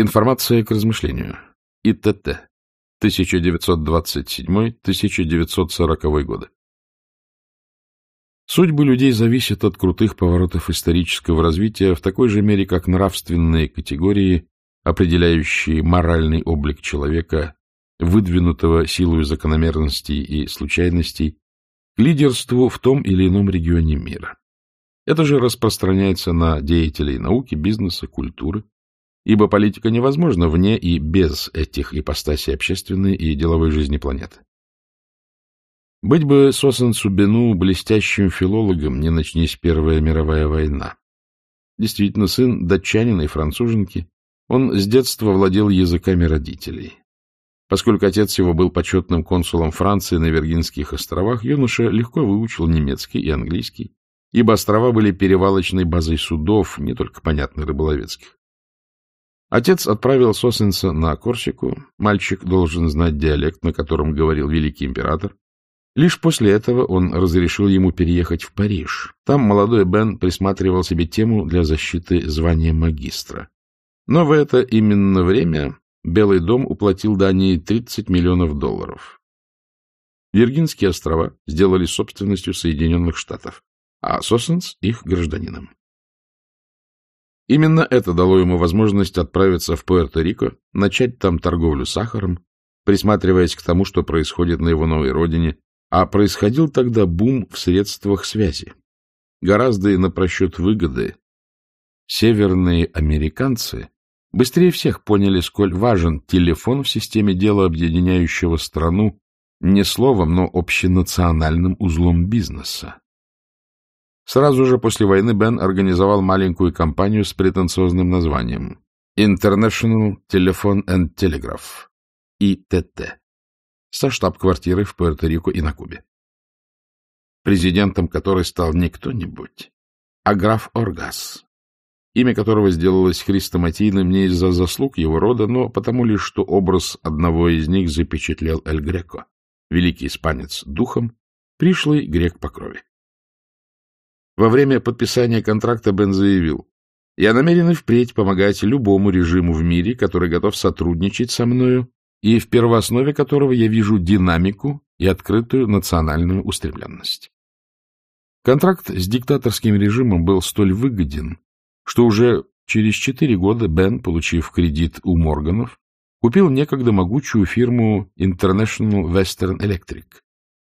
Информация к размышлению. ИТТ. 1927-1940 годы. Судьбы людей зависят от крутых поворотов исторического развития в такой же мере, как нравственные категории, определяющие моральный облик человека, выдвинутого силой закономерностей и случайностей, к лидерству в том или ином регионе мира. Это же распространяется на деятелей науки, бизнеса, культуры, ибо политика невозможна вне и без этих ипостасей общественной и деловой жизни планеты. Быть бы Сосан Субену блестящим филологом, не начнись Первая мировая война. Действительно, сын датчанина и француженки, он с детства владел языками родителей. Поскольку отец его был почетным консулом Франции на Виргинских островах, юноша легко выучил немецкий и английский, ибо острова были перевалочной базой судов, не только, понятно, рыболовецких. Отец отправил Сосенса на Корсику. Мальчик должен знать диалект, на котором говорил великий император. Лишь после этого он разрешил ему переехать в Париж. Там молодой Бен присматривал себе тему для защиты звания магистра. Но в это именно время Белый дом уплатил Дании 30 миллионов долларов. Виргинские острова сделали собственностью Соединенных Штатов, а Сосенс — их гражданином. Именно это дало ему возможность отправиться в Пуэрто-Рико, начать там торговлю сахаром, присматриваясь к тому, что происходит на его новой родине, а происходил тогда бум в средствах связи. Гораздо и на просчет выгоды. Северные американцы быстрее всех поняли, сколь важен телефон в системе дела, объединяющего страну не словом, но общенациональным узлом бизнеса. Сразу же после войны Бен организовал маленькую компанию с претенциозным названием International Telephone and Telegraph, ИТТ, со штаб-квартирой в Пуэрто-Рико и на Кубе. Президентом которой стал не кто-нибудь, а граф Оргас, имя которого сделалось хрестоматийным не из-за заслуг его рода, но потому лишь, что образ одного из них запечатлел Эль Греко, великий испанец духом, пришлый грек по крови. Во время подписания контракта Бен заявил, «Я намерен и впредь помогать любому режиму в мире, который готов сотрудничать со мною, и в первооснове которого я вижу динамику и открытую национальную устремленность». Контракт с диктаторским режимом был столь выгоден, что уже через четыре года Бен, получив кредит у Морганов, купил некогда могучую фирму International Western Electric,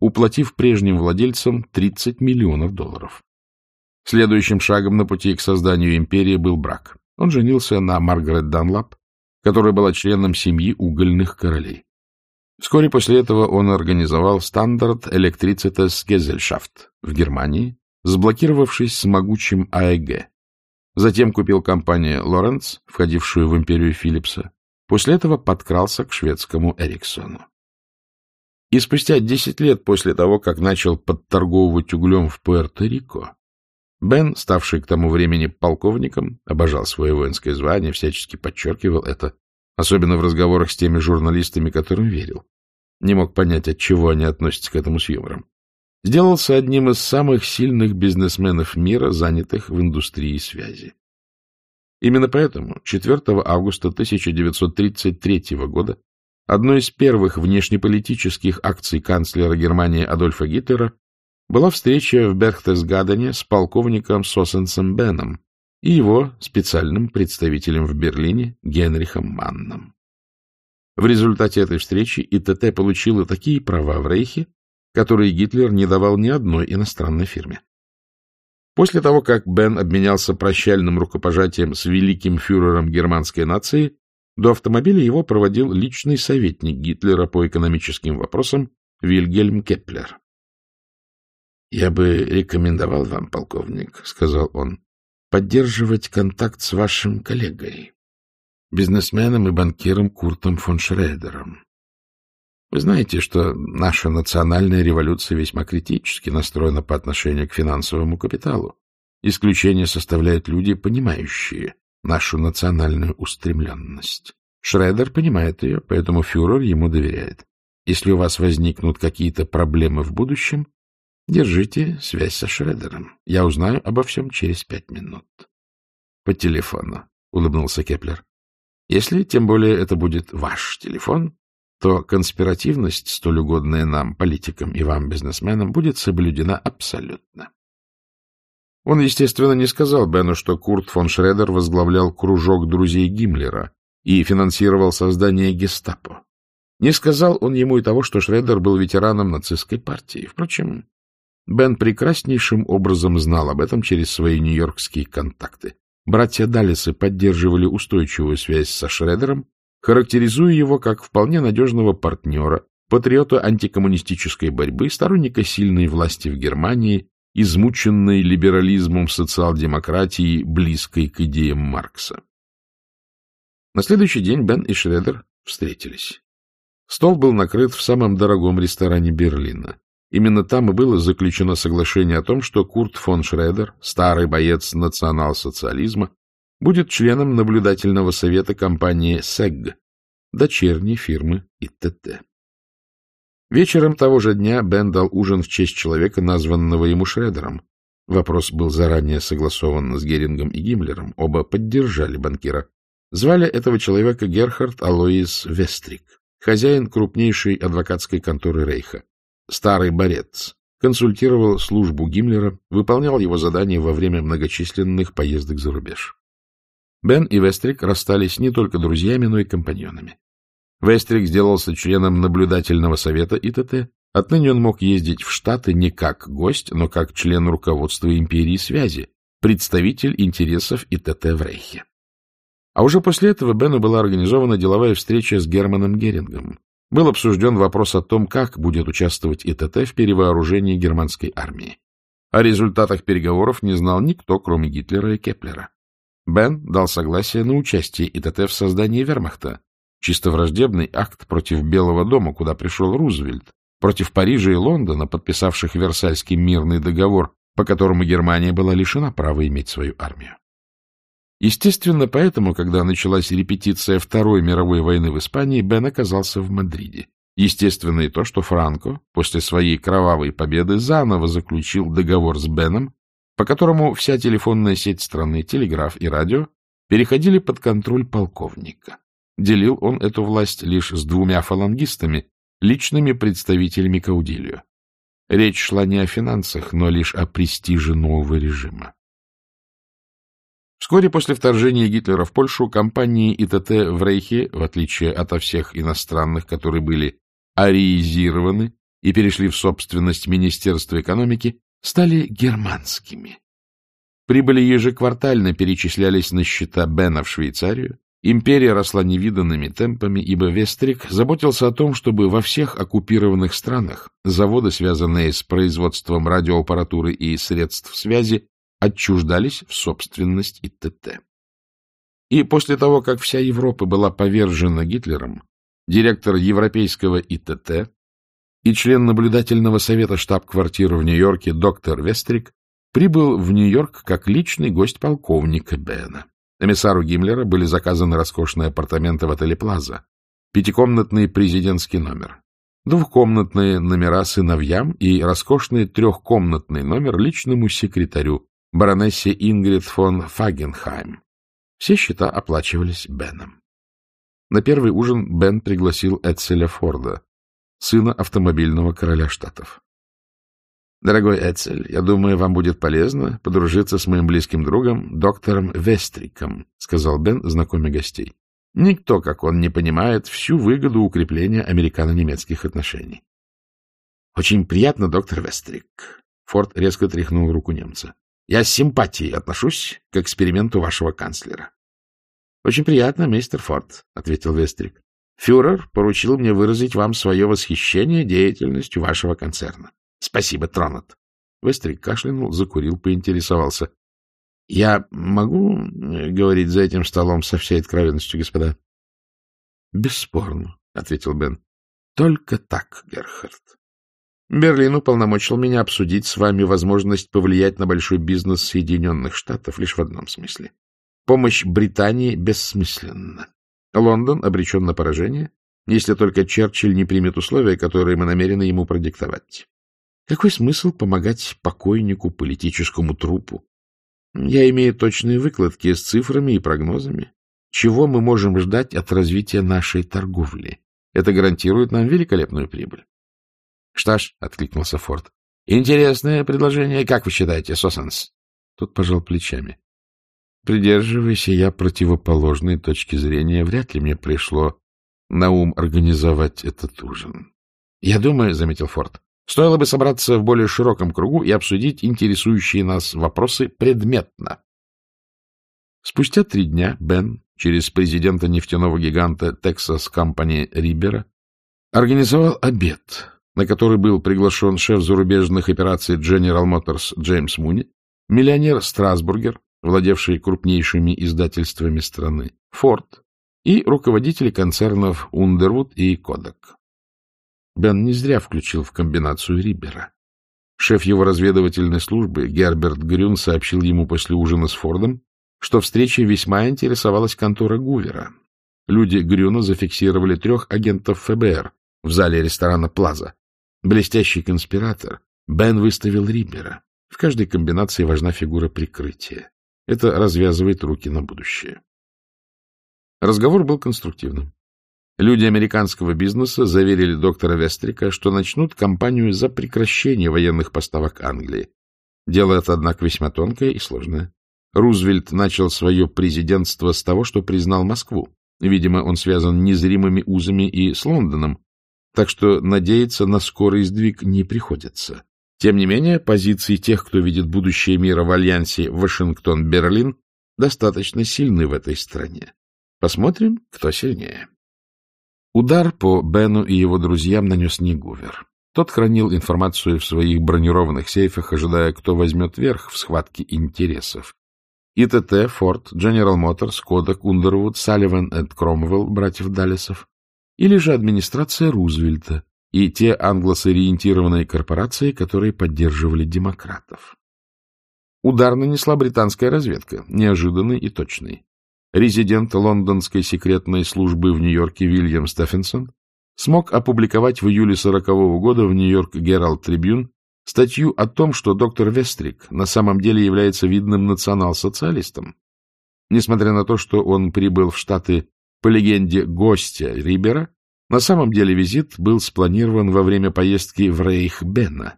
уплатив прежним владельцам 30 миллионов долларов. Следующим шагом на пути к созданию империи был брак. Он женился на Маргарет Данлап, которая была членом семьи угольных королей. Вскоре после этого он организовал Стандарт Electricitas Gesellschaft в Германии, сблокировавшись с могучим АЭГ. Затем купил компанию Лоренц, входившую в империю Филлипса. После этого подкрался к шведскому Эриксону. И спустя 10 лет после того, как начал подторговывать углем в Пуэрто-Рико, Бен, ставший к тому времени полковником, обожал свое воинское звание, всячески подчеркивал это, особенно в разговорах с теми журналистами, которым верил. Не мог понять, от чего они относятся к этому с юмором. Сделался одним из самых сильных бизнесменов мира, занятых в индустрии связи. Именно поэтому 4 августа 1933 года одной из первых внешнеполитических акций канцлера Германии Адольфа Гитлера была встреча в Берхтесгадене с полковником Сосенсом Беном и его специальным представителем в Берлине Генрихом Манном. В результате этой встречи ИТТ получила такие права в Рейхе, которые Гитлер не давал ни одной иностранной фирме. После того, как Бен обменялся прощальным рукопожатием с великим фюрером германской нации, до автомобиля его проводил личный советник Гитлера по экономическим вопросам Вильгельм Кеплер. Я бы рекомендовал вам, полковник, — сказал он, — поддерживать контакт с вашим коллегой, бизнесменом и банкиром Куртом фон Шредером. Вы знаете, что наша национальная революция весьма критически настроена по отношению к финансовому капиталу. Исключение составляют люди, понимающие нашу национальную устремленность. Шредер понимает ее, поэтому фюрер ему доверяет. Если у вас возникнут какие-то проблемы в будущем, Держите связь со Шредером. Я узнаю обо всем через пять минут. — По телефону, — улыбнулся Кеплер. Если, тем более, это будет ваш телефон, то конспиративность, столь угодная нам, политикам и вам, бизнесменам, будет соблюдена абсолютно. Он, естественно, не сказал Бену, что Курт фон Шредер возглавлял кружок друзей Гиммлера и финансировал создание гестапо. Не сказал он ему и того, что Шредер был ветераном нацистской партии. Впрочем, Бен прекраснейшим образом знал об этом через свои нью-йоркские контакты. Братья Даллесы поддерживали устойчивую связь со Шредером, характеризуя его как вполне надежного партнера, патриота антикоммунистической борьбы, сторонника сильной власти в Германии измученной либерализмом социал-демократии, близкой к идеям Маркса. На следующий день Бен и Шредер встретились. Стол был накрыт в самом дорогом ресторане Берлина. Именно там и было заключено соглашение о том, что Курт фон Шредер, старый боец национал-социализма, будет членом наблюдательного совета компании СЭГ, дочерней фирмы ИТТ. Вечером того же дня Бен дал ужин в честь человека, названного ему Шредером. Вопрос был заранее согласован с Герингом и Гиммлером. Оба поддержали банкира. Звали этого человека Герхард Алоис Вестрик, хозяин крупнейшей адвокатской конторы Рейха. Старый борец. Консультировал службу Гиммлера, выполнял его задания во время многочисленных поездок за рубеж. Бен и Вестрик расстались не только друзьями, но и компаньонами. Вестрик сделался членом наблюдательного совета ИТТ. Отныне он мог ездить в Штаты не как гость, но как член руководства империи связи, представитель интересов ИТТ в Рейхе. А уже после этого Бену была организована деловая встреча с Германом Герингом. Был обсужден вопрос о том, как будет участвовать ИТТ в перевооружении германской армии. О результатах переговоров не знал никто, кроме Гитлера и Кеплера. Бен дал согласие на участие ИТТ в создании вермахта, чисто враждебный акт против Белого дома, куда пришел Рузвельт, против Парижа и Лондона, подписавших Версальский мирный договор, по которому Германия была лишена права иметь свою армию. Естественно, поэтому, когда началась репетиция Второй мировой войны в Испании, Бен оказался в Мадриде. Естественно и то, что Франко после своей кровавой победы заново заключил договор с Беном, по которому вся телефонная сеть страны, телеграф и радио переходили под контроль полковника. Делил он эту власть лишь с двумя фалангистами, личными представителями Каудилио. Речь шла не о финансах, но лишь о престиже нового режима. Вскоре после вторжения Гитлера в Польшу компании ИТТ в Рейхе, в отличие от всех иностранных, которые были ариизированы и перешли в собственность Министерства экономики, стали германскими. Прибыли ежеквартально перечислялись на счета Бена в Швейцарию, Империя росла невиданными темпами, ибо Вестрик заботился о том, чтобы во всех оккупированных странах заводы, связанные с производством радиоаппаратуры и средств связи, отчуждались в собственность ИТТ. И после того, как вся Европа была повержена Гитлером, директор европейского ИТТ и член наблюдательного совета штаб-квартиры в Нью-Йорке доктор Вестрик прибыл в Нью-Йорк как личный гость полковника Бена. Эмиссару Гиммлера были заказаны роскошные апартаменты в отеле «Плаза», пятикомнатный президентский номер, двухкомнатные номера сыновьям и роскошный трехкомнатный номер личному секретарю, баронессе Ингрид фон Фагенхайм. Все счета оплачивались Беном. На первый ужин Бен пригласил Эдселя Форда, сына автомобильного короля штатов. Дорогой Эцель, я думаю, вам будет полезно подружиться с моим близким другом, доктором Вестриком, — сказал Бен, знакомя гостей. Никто, как он, не понимает всю выгоду укрепления американо-немецких отношений. — Очень приятно, доктор Вестрик. Форд резко тряхнул руку немца. — Я с симпатией отношусь к эксперименту вашего канцлера. — Очень приятно, мистер Форд, — ответил Вестрик. — Фюрер поручил мне выразить вам свое восхищение деятельностью вашего концерна. Спасибо, тронут. Вестрик кашлянул, закурил, поинтересовался. — Я могу э, говорить за этим столом со всей откровенностью, господа? — Бесспорно, — ответил Бен. — Только так, Герхард. Берлин уполномочил меня обсудить с вами возможность повлиять на большой бизнес Соединенных Штатов лишь в одном смысле. Помощь Британии бессмысленна. Лондон обречен на поражение, если только Черчилль не примет условия, которые мы намерены ему продиктовать. Какой смысл помогать покойнику, политическому трупу? Я имею точные выкладки с цифрами и прогнозами. чего мы можем ждать от развития нашей торговли. Это гарантирует нам великолепную прибыль. — Что ж, — откликнулся Форд, — интересное предложение. Как вы считаете, Сосанс? Тот пожал плечами. Придерживаясь я противоположной точки зрения, вряд ли мне пришло на ум организовать этот ужин. — Я думаю, — заметил Форд, — стоило бы собраться в более широком кругу и обсудить интересующие нас вопросы предметно. Спустя три дня Бен через президента нефтяного гиганта Texas Company Рибера организовал обед, на который был приглашен шеф зарубежных операций General Motors Джеймс Муни, миллионер Страсбургер, владевший крупнейшими издательствами страны, Форд и руководители концернов Ундервуд и Кодак. Бен не зря включил в комбинацию Рибера. Шеф его разведывательной службы Герберт Грюн сообщил ему после ужина с Фордом, что встречей весьма интересовалась контора Гувера. Люди Грюна зафиксировали трех агентов ФБР в зале ресторана «Плаза». Блестящий конспиратор Бен выставил Рибера. В каждой комбинации важна фигура прикрытия. Это развязывает руки на будущее. Разговор был конструктивным. Люди американского бизнеса заверили доктора Вестрика, что начнут кампанию за прекращение военных поставок Англии. Дело это, однако, весьма тонкое и сложное. Рузвельт начал свое президентство с того, что признал Москву. Видимо, он связан незримыми узами и с Лондоном, так что надеяться на скорый сдвиг не приходится. Тем не менее, позиции тех, кто видит будущее мира в альянсе Вашингтон-Берлин, достаточно сильны в этой стране. Посмотрим, кто сильнее. Удар по Бену и его друзьям нанес не Гувер. Тот хранил информацию в своих бронированных сейфах, ожидая, кто возьмет верх в схватке интересов. ИТТ, Форд, General Motors, Кодак, Ундервуд, Салливан и Кромвелл, братьев Даллесов, или же администрация Рузвельта и те англосориентированные корпорации, которые поддерживали демократов. Удар нанесла британская разведка, неожиданный и точный. Резидент лондонской секретной службы в Нью-Йорке Вильям Стефенсон смог опубликовать в июле 40 -го года в Нью-Йорк Гералд Трибюн статью о том, что доктор Вестрик на самом деле является видным национал-социалистом. Несмотря на то, что он прибыл в Штаты по легенде гостя Рибера, на самом деле визит был спланирован во время поездки в Рейх Бена.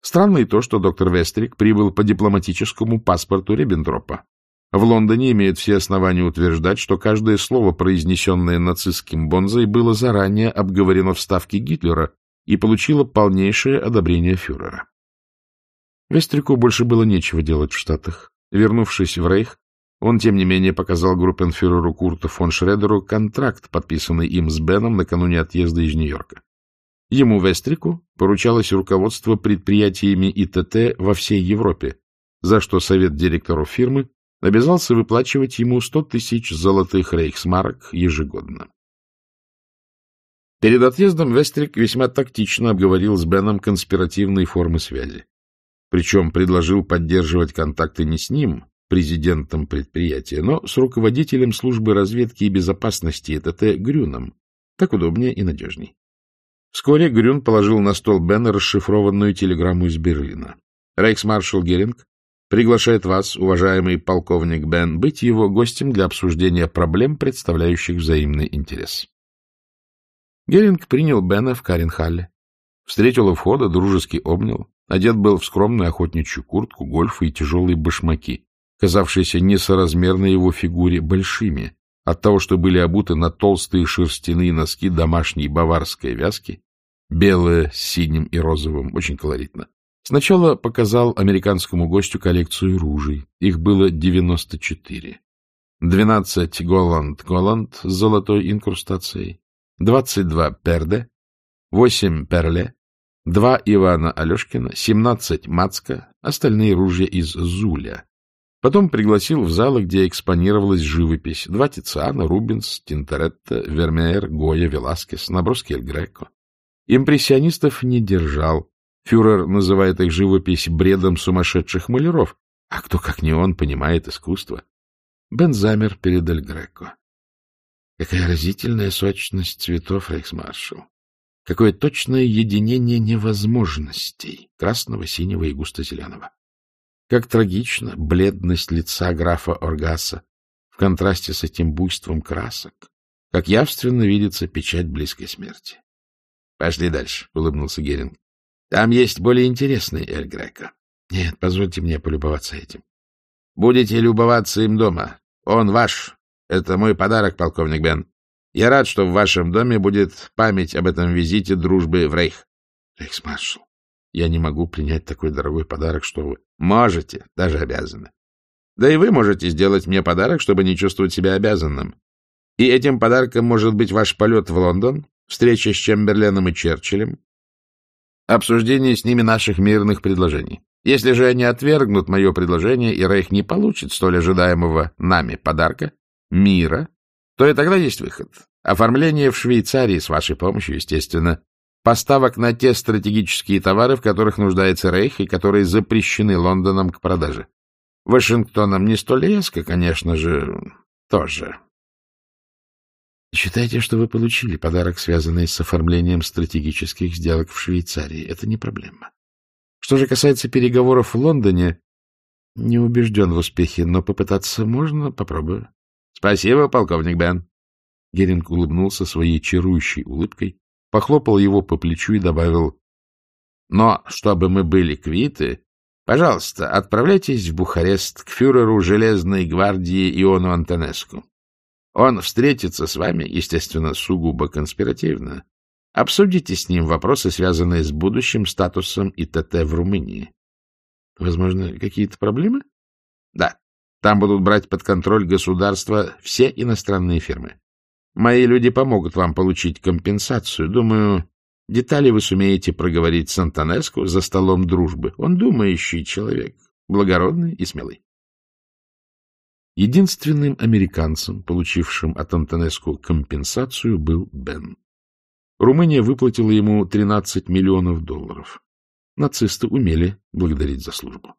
Странно и то, что доктор Вестрик прибыл по дипломатическому паспорту Риббентропа. В Лондоне имеют все основания утверждать, что каждое слово, произнесенное нацистским Бонзой, было заранее обговорено в Ставке Гитлера и получила полнейшее одобрение фюрера. Вестрику больше было нечего делать в Штатах. Вернувшись в Рейх, он, тем не менее, показал группенфюреру Курту фон Шредеру контракт, подписанный им с Беном накануне отъезда из Нью-Йорка. Ему, Вестрику, поручалось руководство предприятиями ИТТ во всей Европе, за что совет директоров фирмы обязался выплачивать ему 100 тысяч золотых рейхсмарок ежегодно. Перед отъездом Вестрик весьма тактично обговорил с Беном конспиративные формы связи. Причем предложил поддерживать контакты не с ним, президентом предприятия, но с руководителем службы разведки и безопасности ТТ Грюном. Так удобнее и надежней. Вскоре Грюн положил на стол Бена расшифрованную телеграмму из Берлина. Рейхсмаршал Геринг приглашает вас, уважаемый полковник Бен, быть его гостем для обсуждения проблем, представляющих взаимный интерес. Геринг принял Бена в Каренхалле. Встретил у входа, дружески обнял. Одет был в скромную охотничью куртку, гольфы и тяжелые башмаки, казавшиеся несоразмерно его фигуре большими, от того, что были обуты на толстые шерстяные носки домашней баварской вязки, белые с синим и розовым, очень колоритно. Сначала показал американскому гостю коллекцию ружей. Их было 94. 12 Holland-Holland с золотой инкрустацией, 22 Перде, 8 Перле, 2 Ивана Алешкина, 17 Мацка, остальные ружья из Зуля. Потом пригласил в залы, где экспонировалась живопись. Два Тициана, Рубинс, Тинторетто, Вермеер, Гоя, Веласкес, наброски Эль Греко. Импрессионистов не держал. Фюрер называет их живопись бредом сумасшедших маляров. А кто, как не он, понимает искусство? Бен замер перед Эль Греко. Какая разительная сочность цветов, рейхсмаршал. Какое точное единение невозможностей красного, синего и густо-зеленого. Как трагично бледность лица графа Оргаса, в контрасте с этим буйством красок, как явственно видится печать близкой смерти. — Пошли дальше, — улыбнулся Геринг. — Там есть более интересный Эль Греко. Нет, позвольте мне полюбоваться этим. Будете любоваться им дома. Он ваш. Это мой подарок, полковник Бен. Я рад, что в вашем доме будет память об этом визите дружбы в Рейх. Рейхсмаршал, я не могу принять такой дорогой подарок, что вы... Можете, даже обязаны. Да и вы можете сделать мне подарок, чтобы не чувствовать себя обязанным. И этим подарком может быть ваш полет в Лондон, встреча с Чемберленом и Черчиллем, обсуждение с ними наших мирных предложений. Если же они отвергнут мое предложение, и Рейх не получит столь ожидаемого нами подарка, мира, то и тогда есть выход. Оформление в Швейцарии с вашей помощью, естественно, поставок на те стратегические товары, в которых нуждается Рейх и которые запрещены Лондоном к продаже. Вашингтоном не столь резко, конечно же, тоже. Считайте, что вы получили подарок, связанный с оформлением стратегических сделок в Швейцарии. Это не проблема. Что же касается переговоров в Лондоне, не убежден в успехе, но попытаться можно, попробую. — Спасибо, полковник Бен. Геринг улыбнулся своей чарующей улыбкой, похлопал его по плечу и добавил, — Но, чтобы мы были квиты, пожалуйста, отправляйтесь в Бухарест к фюреру Железной гвардии Иону Антонеску. Он встретится с вами, естественно, сугубо конспиративно. Обсудите с ним вопросы, связанные с будущим статусом ИТТ в Румынии. Возможно, какие-то проблемы? Да. Там будут брать под контроль государства все иностранные фирмы. Мои люди помогут вам получить компенсацию. Думаю, детали вы сумеете проговорить с Антонеску за столом дружбы. Он думающий человек, благородный и смелый. Единственным американцем, получившим от Антонеску компенсацию, был Бен. Румыния выплатила ему 13 миллионов долларов. Нацисты умели благодарить за службу.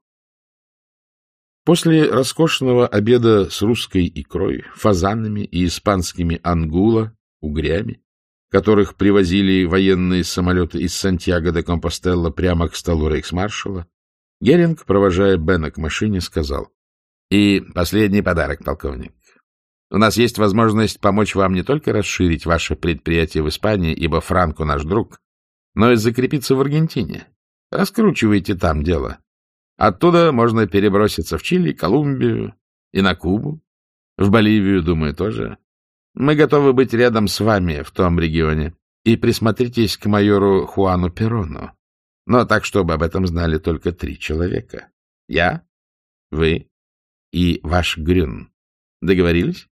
После роскошного обеда с русской икрой, фазанами и испанскими ангула, угрями, которых привозили военные самолеты из Сантьяго де Компостелло прямо к столу рейхсмаршала, Геринг, провожая Бена к машине, сказал, «И последний подарок, полковник. У нас есть возможность помочь вам не только расширить ваше предприятие в Испании, ибо Франко наш друг, но и закрепиться в Аргентине. Раскручивайте там дело. Оттуда можно переброситься в Чили, Колумбию и на Кубу. В Боливию, думаю, тоже. Мы готовы быть рядом с вами в том регионе. И присмотритесь к майору Хуану Перону. Но так, чтобы об этом знали только три человека. Я, вы и ваш Грюн. Договорились?